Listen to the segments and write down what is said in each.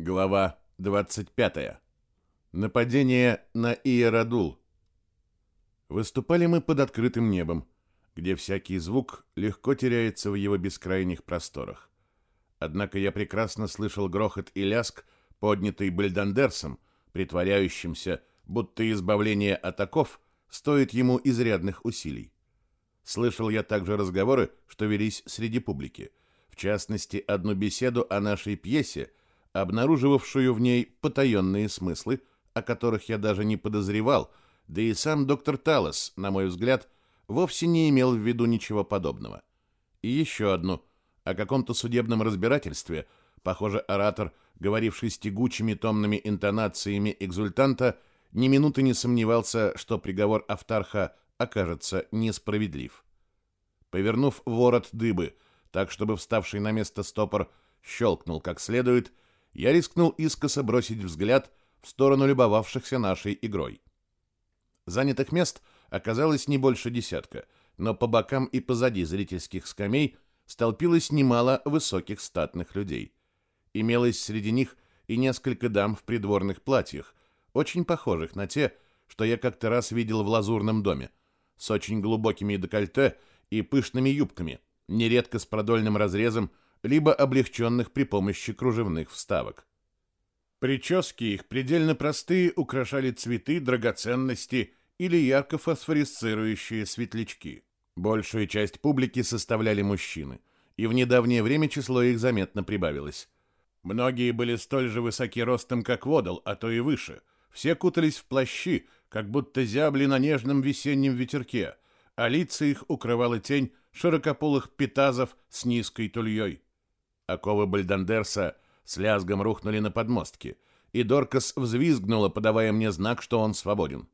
Глава 25. Нападение на Иерадул. Выступали мы под открытым небом, где всякий звук легко теряется в его бескрайних просторах. Однако я прекрасно слышал грохот и ляск, поднятый Бальдандерсом, притворяющимся, будто избавление от оков стоит ему изрядных усилий. Слышал я также разговоры, что велись среди публики, в частности, одну беседу о нашей пьесе – обнаруживавшую в ней потаенные смыслы, о которых я даже не подозревал, да и сам доктор Талос, на мой взгляд, вовсе не имел в виду ничего подобного. И еще одну, о каком-то судебном разбирательстве, похоже, оратор, говоривший с тягучими томными интонациями экзультанта, ни минуты не сомневался, что приговор Автарха окажется несправедлив. Повернув ворот дыбы, так чтобы вставший на место стопор щелкнул как следует, я рискнул искоса бросить взгляд в сторону любовавшихся нашей игрой. Занятых мест оказалось не больше десятка, но по бокам и позади зрительских скамей столпилось немало высоких статных людей. Имелось среди них и несколько дам в придворных платьях, очень похожих на те, что я как-то раз видел в лазурном доме, с очень глубокими декольте и пышными юбками, нередко с продольным разрезом либо облегченных при помощи кружевных вставок. Прически их предельно простые украшали цветы, драгоценности или ярко фосфорисцирующие светлячки. Большую часть публики составляли мужчины, и в недавнее время число их заметно прибавилось. Многие были столь же высоки ростом, как водол, а то и выше. Все кутались в плащи, как будто зябли на нежном весеннем ветерке, а лица их укрывала тень широкополых питазов с низкой тульей. Оковы Бальдандерса с лязгом рухнули на подмостки, и Доркас взвизгнула, подавая мне знак, что он свободен.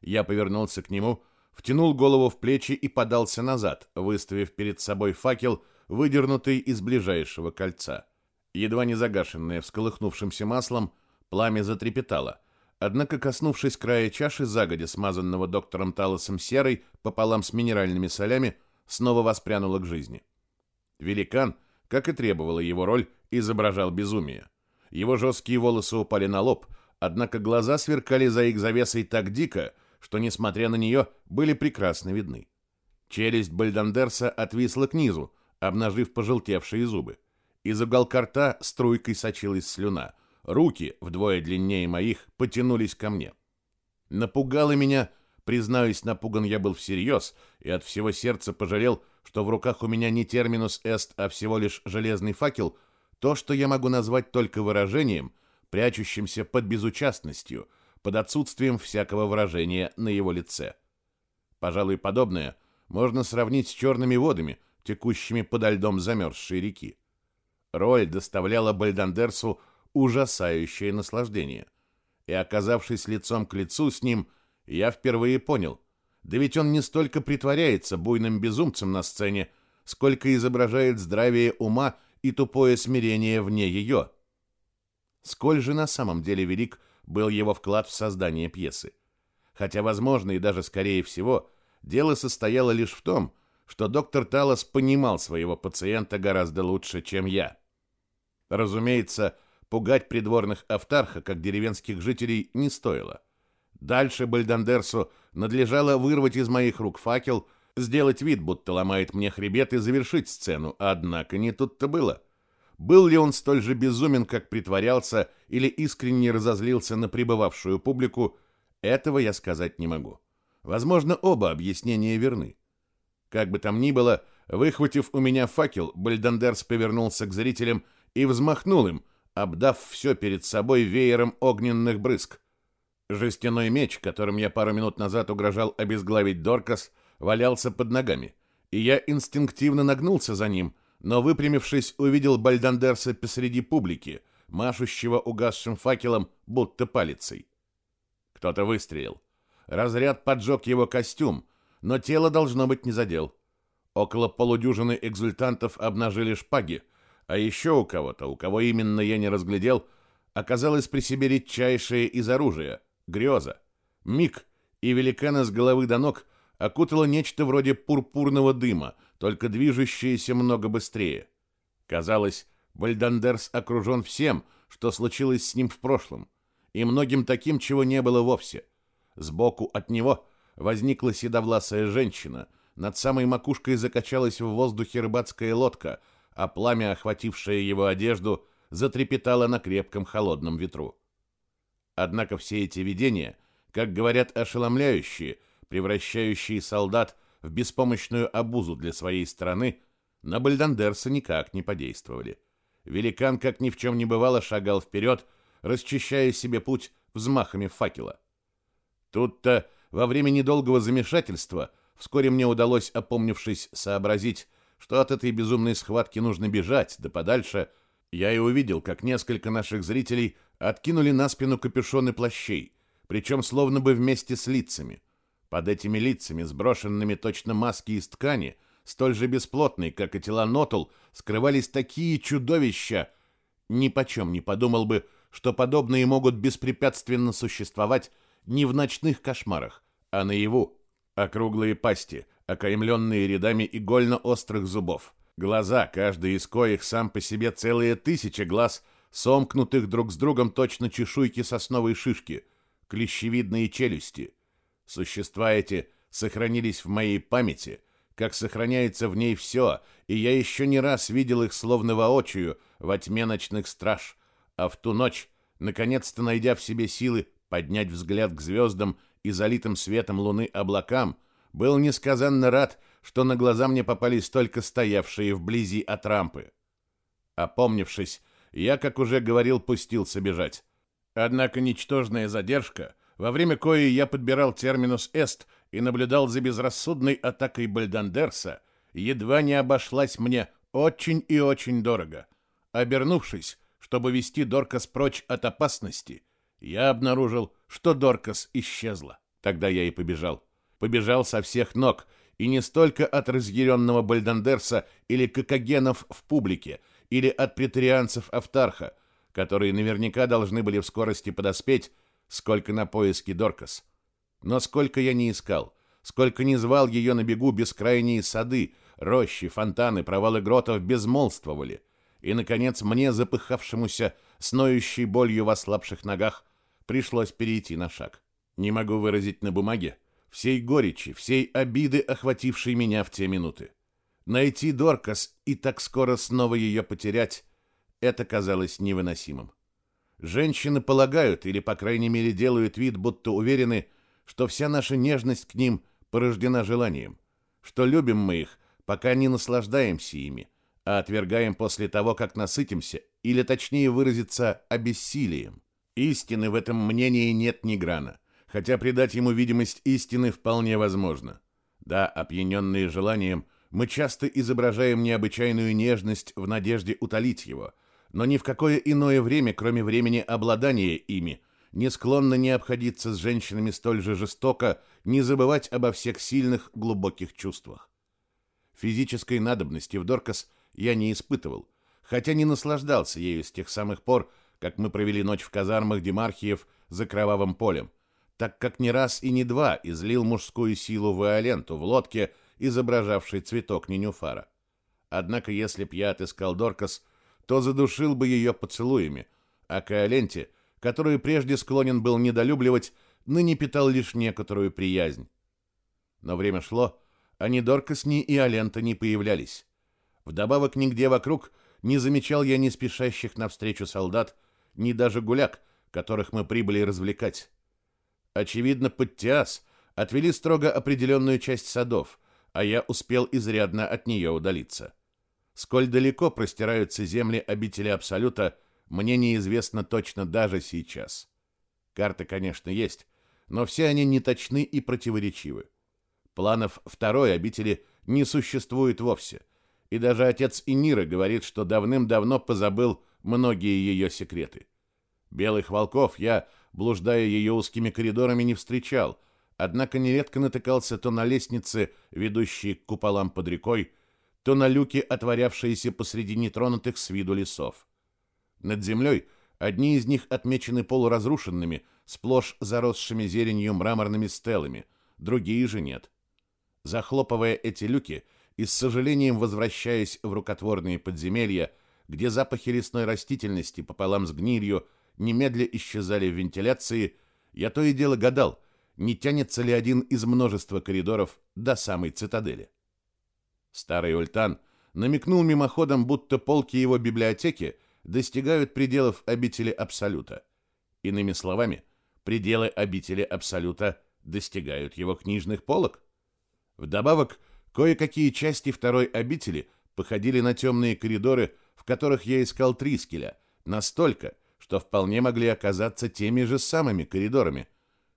Я повернулся к нему, втянул голову в плечи и подался назад, выставив перед собой факел, выдернутый из ближайшего кольца. Едва не загашенное всколыхнувшимся маслом, пламя затрепетало, однако, коснувшись края чаши, загодя смазанного доктором Талосом серой пополам с минеральными солями, снова воспрянуло к жизни. Великан — как и требовала его роль, изображал безумие. Его жесткие волосы упали на лоб, однако глаза сверкали за их завесой так дико, что, несмотря на нее, были прекрасно видны. Челюсть Бальдандерса отвисла к низу, обнажив пожелтевшие зубы. Из уголка рта струйкой сочилась слюна. Руки, вдвое длиннее моих, потянулись ко мне. Напугало меня, признаюсь, напуган я был всерьез, и от всего сердца пожалел, что в руках у меня не терминус эст, а всего лишь железный факел, то, что я могу назвать только выражением, прячущимся под безучастностью, под отсутствием всякого выражения на его лице. Пожалуй, подобное можно сравнить с черными водами, текущими подо льдом замерзшей реки. Роль доставляла Бальдандерсу ужасающее наслаждение. И, оказавшись лицом к лицу с ним, я впервые понял, да ведь он не столько притворяется буйным безумцем на сцене, сколько изображает здравие ума и тупое смирение вне ее. Сколь же на самом деле велик был его вклад в создание пьесы. Хотя, возможно, и даже скорее всего, дело состояло лишь в том, что доктор Талос понимал своего пациента гораздо лучше, чем я. Разумеется, пугать придворных автарха, как деревенских жителей, не стоило. Дальше Бальдандерсу надлежало вырвать из моих рук факел, сделать вид, будто ломает мне хребет и завершить сцену, однако не тут-то было. Был ли он столь же безумен, как притворялся, или искренне разозлился на пребывавшую публику, этого я сказать не могу. Возможно, оба объяснения верны. Как бы там ни было, выхватив у меня факел, Бальдандерс повернулся к зрителям и взмахнул им, обдав все перед собой веером огненных брызг. Жестяной меч, которым я пару минут назад угрожал обезглавить Доркас, валялся под ногами, и я инстинктивно нагнулся за ним, но, выпрямившись, увидел Бальдандерса посреди публики, машущего угасшим факелом, будто палицей. Кто-то выстрелил. Разряд поджег его костюм, но тело должно быть не задел. Около полудюжины экзультантов обнажили шпаги, а еще у кого-то, у кого именно я не разглядел, оказалось при себе редчайшее из оружия — Греза. Миг, и великана с головы до ног окутало нечто вроде пурпурного дыма, только движущееся много быстрее. Казалось, Бальдандерс окружен всем, что случилось с ним в прошлом, и многим таким, чего не было вовсе. Сбоку от него возникла седовласая женщина, над самой макушкой закачалась в воздухе рыбацкая лодка, а пламя, охватившее его одежду, затрепетало на крепком холодном ветру. Однако все эти видения, как говорят ошеломляющие, превращающие солдат в беспомощную обузу для своей страны, на Бальдандерса никак не подействовали. Великан, как ни в чем не бывало, шагал вперед, расчищая себе путь взмахами факела. Тут-то, во время недолгого замешательства, вскоре мне удалось, опомнившись, сообразить, что от этой безумной схватки нужно бежать, да подальше, я и увидел, как несколько наших зрителей откинули на спину капюшоны плащей, причем словно бы вместе с лицами. Под этими лицами, сброшенными точно маски из ткани, столь же бесплотные, как и тела Нотул, скрывались такие чудовища. Ни почем не подумал бы, что подобные могут беспрепятственно существовать не в ночных кошмарах, а наяву. Округлые пасти, окаймленные рядами игольно-острых зубов. Глаза, каждый из коих сам по себе целые тысячи глаз, сомкнутых друг с другом точно чешуйки сосновой шишки, клещевидные челюсти. Существа эти сохранились в моей памяти — как сохраняется в ней все, и я еще не раз видел их словно воочию во тьме ночных страж, а в ту ночь, наконец-то найдя в себе силы поднять взгляд к звездам и залитым светом луны облакам, был несказанно рад, что на глаза мне попались только стоявшие вблизи от рампы. Опомнившись, я, как уже говорил, пустился бежать. Однако ничтожная задержка, во время коей я подбирал терминус «эст», и наблюдал за безрассудной атакой Бальдандерса, едва не обошлась мне очень и очень дорого. Обернувшись, чтобы вести Доркас прочь от опасности, я обнаружил, что Доркас исчезла. Тогда я и побежал. Побежал со всех ног, и не столько от разъяренного Бальдандерса или кокогенов в публике, или от претарианцев Автарха, которые наверняка должны были в скорости подоспеть, сколько на поиски Доркас. Но сколько я не искал, сколько не звал ее на бегу бескрайние сады, рощи, фонтаны, провалы гротов безмолвствовали. И, наконец, мне, запыхавшемуся, сноющей болью в ослабших ногах, пришлось перейти на шаг. Не могу выразить на бумаге всей горечи, всей обиды, охватившей меня в те минуты. Найти Доркас и так скоро снова ее потерять — это казалось невыносимым. Женщины полагают, или, по крайней мере, делают вид, будто уверены, что вся наша нежность к ним порождена желанием, что любим мы их, пока не наслаждаемся ими, а отвергаем после того, как насытимся, или точнее выразиться обессилием. Истины в этом мнении нет ни грана, хотя придать ему видимость истины вполне возможно. Да, опьяненные желанием, мы часто изображаем необычайную нежность в надежде утолить его, но ни в какое иное время, кроме времени обладания ими – не склонна не обходиться с женщинами столь же жестоко, не забывать обо всех сильных, глубоких чувствах. Физической надобности в Доркас я не испытывал, хотя не наслаждался ею с тех самых пор, как мы провели ночь в казармах Демархиев за кровавым полем, так как не раз и не два излил мужскую силу в Иоленту в лодке, изображавшей цветок ненюфара. Однако, если б я отыскал Доркас, то задушил бы ее поцелуями, а к Иоленте — которую прежде склонен был недолюбливать, ныне питал лишь некоторую приязнь. Но время шло, а ни Доркас, ни и Алента не появлялись. Вдобавок нигде вокруг не замечал я ни спешащих навстречу солдат, ни даже гуляк, которых мы прибыли развлекать. Очевидно, под Тиас отвели строго определенную часть садов, а я успел изрядно от нее удалиться. Сколь далеко простираются земли обители Абсолюта, мне неизвестно точно даже сейчас. Карты, конечно, есть, но все они неточны и противоречивы. Планов второй обители не существует вовсе, и даже отец Инира говорит, что давным-давно позабыл многие ее секреты. Белых волков я, блуждая ее узкими коридорами, не встречал, однако нередко натыкался то на лестницы, ведущие к куполам под рекой, то на люки, отворявшиеся посреди нетронутых с виду лесов. Над землей одни из них отмечены полуразрушенными, сплошь заросшими зеленью мраморными стелами, другие же нет. Захлопывая эти люки и с сожалением возвращаясь в рукотворные подземелья, где запахи лесной растительности пополам с гнилью немедля исчезали в вентиляции, я то и дело гадал, не тянется ли один из множества коридоров до самой цитадели. Старый Ультан намекнул мимоходом, будто полки его библиотеки достигают пределов обители Абсолюта. Иными словами, пределы обители Абсолюта достигают его книжных полок. Вдобавок, кое-какие части второй обители походили на темные коридоры, в которых я искал Трискеля, настолько, что вполне могли оказаться теми же самыми коридорами,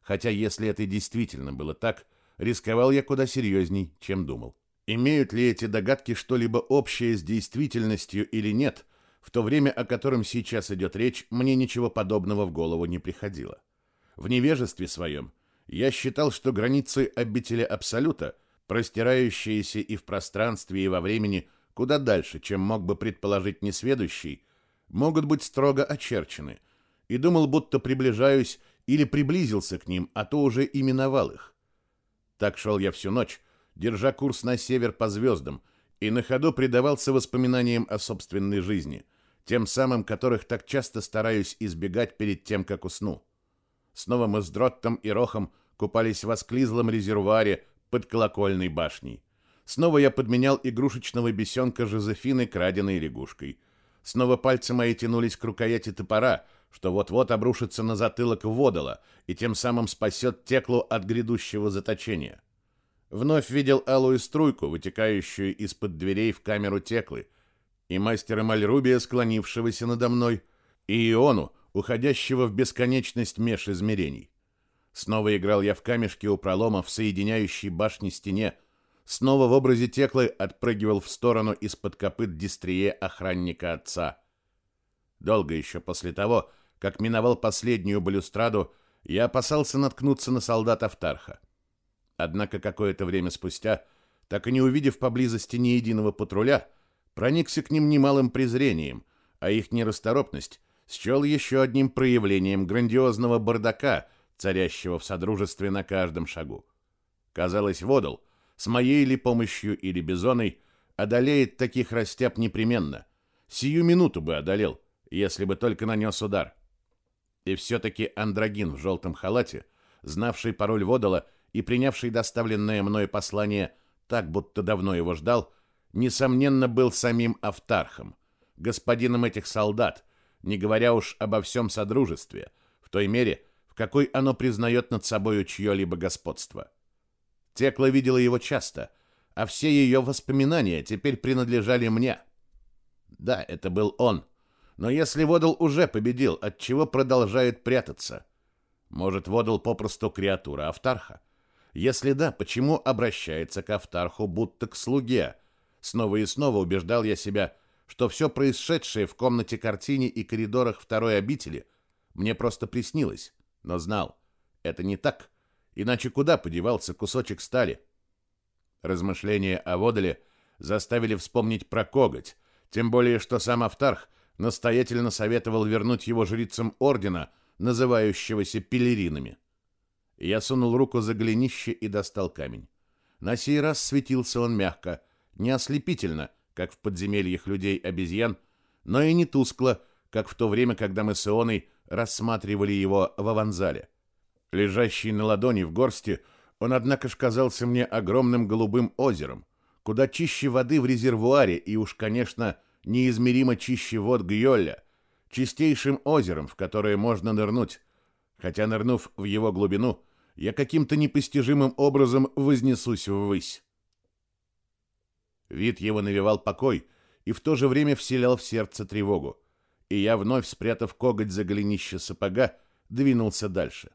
хотя если это действительно было так, рисковал я куда серьезней, чем думал. Имеют ли эти догадки что-либо общее с действительностью или нет, в то время, о котором сейчас идет речь, мне ничего подобного в голову не приходило. В невежестве своем я считал, что границы обители Абсолюта, простирающиеся и в пространстве, и во времени, куда дальше, чем мог бы предположить несведущий, могут быть строго очерчены, и думал, будто приближаюсь или приблизился к ним, а то уже именовал их. Так шел я всю ночь, держа курс на север по звездам, и на ходу предавался воспоминаниям о собственной жизни, тем самым, которых так часто стараюсь избегать перед тем, как усну. Снова мы с Дроттом и Рохом купались в осклизлом резервуаре под колокольной башней. Снова я подменял игрушечного бесенка Жозефины краденой лягушкой. Снова пальцы мои тянулись к рукояти топора, что вот-вот обрушится на затылок водола и тем самым спасет теклу от грядущего заточения. Вновь видел алую струйку, вытекающую из-под дверей в камеру теклы, и мастера Мальрубия, склонившегося надо мной, и Иону, уходящего в бесконечность меж измерений. Снова играл я в камешки у пролома в соединяющей башни стене, снова в образе теклы отпрыгивал в сторону из-под копыт дистрие охранника отца. Долго еще после того, как миновал последнюю балюстраду, я опасался наткнуться на солдата Автарха. Однако какое-то время спустя, так и не увидев поблизости ни единого патруля, проникся к ним немалым презрением, а их нерасторопность счел еще одним проявлением грандиозного бардака, царящего в содружестве на каждом шагу. Казалось, Водол, с моей ли помощью или бизоной, одолеет таких растяб непременно. Сию минуту бы одолел, если бы только нанес удар. И все-таки андрогин в желтом халате, знавший пароль Водола, и принявший доставленное мной послание так, будто давно его ждал, несомненно, был самим Автархом, господином этих солдат, не говоря уж обо всем содружестве, в той мере, в какой оно признает над собою чье-либо господство. Текла видела его часто, а все ее воспоминания теперь принадлежали мне. Да, это был он, но если Водол уже победил, от чего продолжает прятаться? Может, Водол попросту креатура Автарха? Если да, почему обращается к Автарху будто к слуге? Снова и снова убеждал я себя, что все происшедшее в комнате картине и коридорах второй обители мне просто приснилось, но знал, это не так, иначе куда подевался кусочек стали? Размышления о Водоле заставили вспомнить про коготь, тем более, что сам Автарх настоятельно советовал вернуть его жрицам ордена, называющегося пелеринами. Я сунул руку за голенище и достал камень. На сей раз светился он мягко, не ослепительно, как в подземельях людей-обезьян, но и не тускло, как в то время, когда мы с Ионой рассматривали его в аванзале. Лежащий на ладони в горсти, он, однако ж, казался мне огромным голубым озером, куда чище воды в резервуаре и уж, конечно, неизмеримо чище вод Гьолля, чистейшим озером, в которое можно нырнуть, хотя, нырнув в его глубину, я каким-то непостижимым образом вознесусь ввысь. Вид его навевал покой и в то же время вселял в сердце тревогу, и я, вновь спрятав коготь за голенище сапога, двинулся дальше.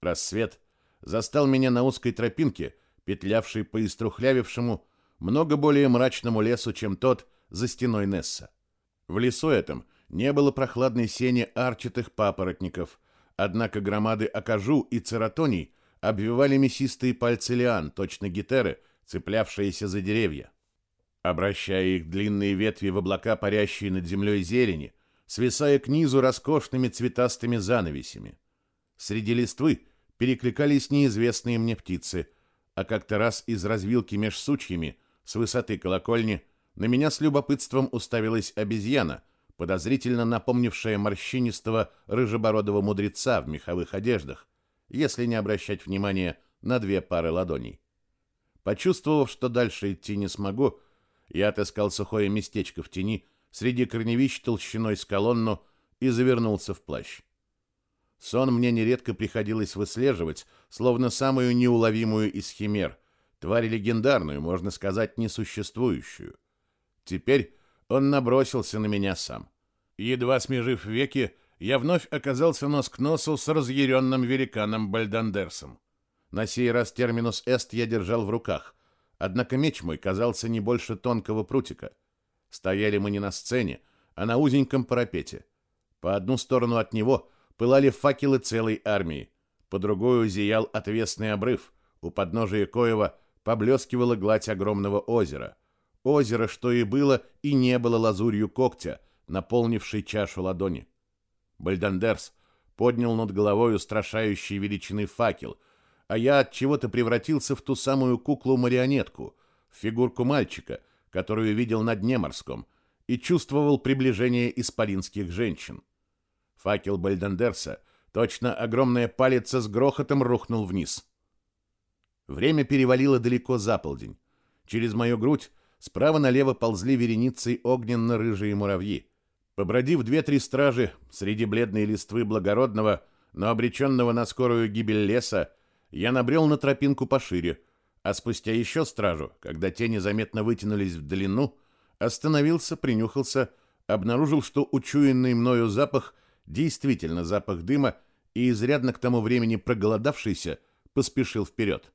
Рассвет застал меня на узкой тропинке, петлявшей по иструхлявившему, много более мрачному лесу, чем тот за стеной Несса. В лесу этом не было прохладной сени арчатых папоротников, Однако громады акажу и цератоний обвивали мясистые пальцы лиан, точно гитеры, цеплявшиеся за деревья. Обращая их длинные ветви в облака, парящие над землей зелени, свисая к низу роскошными цветастыми занавесями. Среди листвы перекликались неизвестные мне птицы, а как-то раз из развилки меж сучьями, с высоты колокольни, на меня с любопытством уставилась обезьяна, подозрительно напомнившая морщинистого рыжебородого мудреца в меховых одеждах, если не обращать внимания на две пары ладоней. Почувствовав, что дальше идти не смогу, я отыскал сухое местечко в тени среди корневищ толщиной с колонну и завернулся в плащ. Сон мне нередко приходилось выслеживать, словно самую неуловимую из химер, тварь легендарную, можно сказать, несуществующую. Теперь он набросился на меня сам. Едва смежив веки, я вновь оказался нос к носу с разъяренным великаном Бальдандерсом. На сей раз терминус эст я держал в руках, однако меч мой казался не больше тонкого прутика. Стояли мы не на сцене, а на узеньком парапете. По одну сторону от него пылали факелы целой армии, по другую зиял отвесный обрыв, у подножия коева поблескивала гладь огромного озера. Озеро, что и было, и не было лазурью когтя, наполнившей чашу ладони. Бальдандерс поднял над головой устрашающий величины факел, а я от чего-то превратился в ту самую куклу-марионетку, в фигурку мальчика, которую видел на дне морском, и чувствовал приближение исполинских женщин. Факел Бальдандерса, точно огромная палица с грохотом рухнул вниз. Время перевалило далеко за полдень. Через мою грудь справа налево ползли вереницей огненно-рыжие муравьи. Побродив две-три стражи среди бледной листвы благородного, но обреченного на скорую гибель леса, я набрел на тропинку пошире, а спустя еще стражу, когда те незаметно вытянулись в длину, остановился, принюхался, обнаружил, что учуянный мною запах действительно запах дыма, и изрядно к тому времени проголодавшийся поспешил вперед.